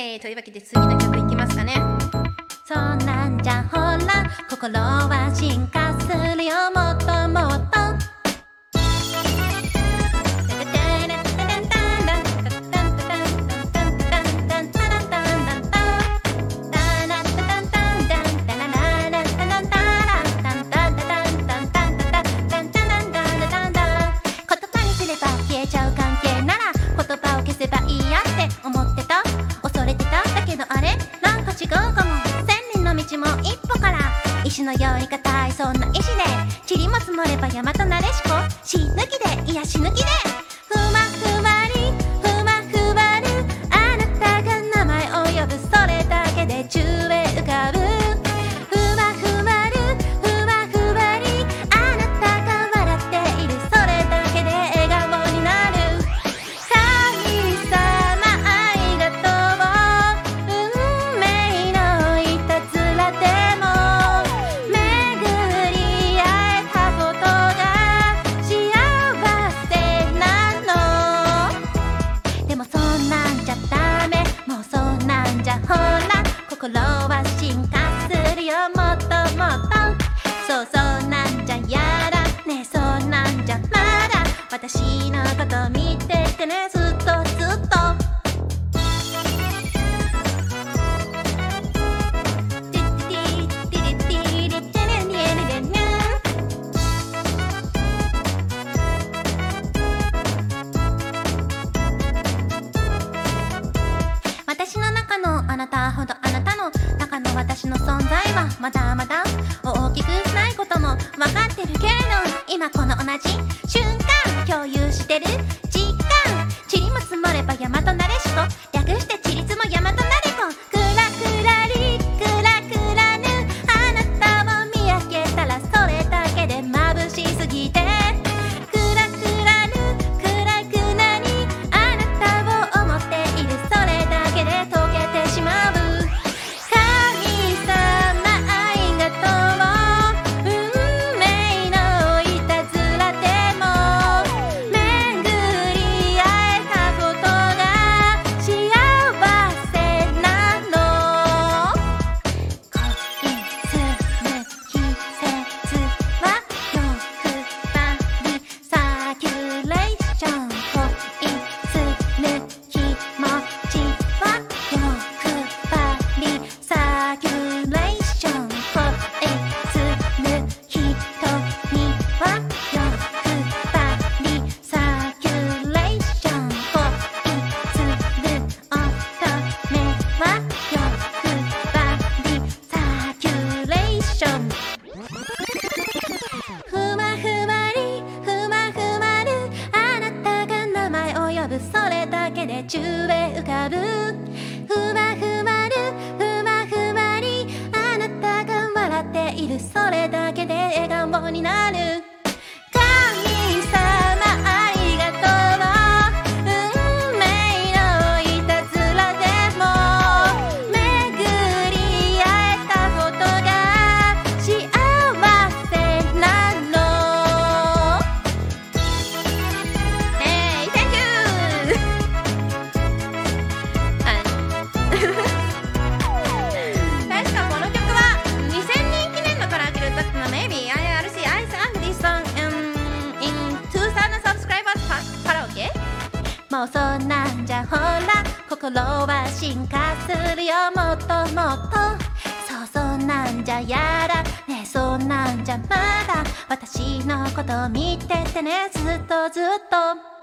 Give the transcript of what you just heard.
えー、というわけで次の曲いきますかね。そうなんじゃほら心は進化するよ。もっと私のよいいそんな石で塵も積もれば山私のとずっとずっと。私の中のあなたほどあなたの中の私の存在はまだまだ大きくないことも分かってるけれ今この同じ瞬間共有してる時間。塵も積もれば山となれしと。もうそんなんじゃほら心は進化するよもっともっとそうそんなんじゃやらねえそんなんじゃまだ私のこと見ててねずっとずっと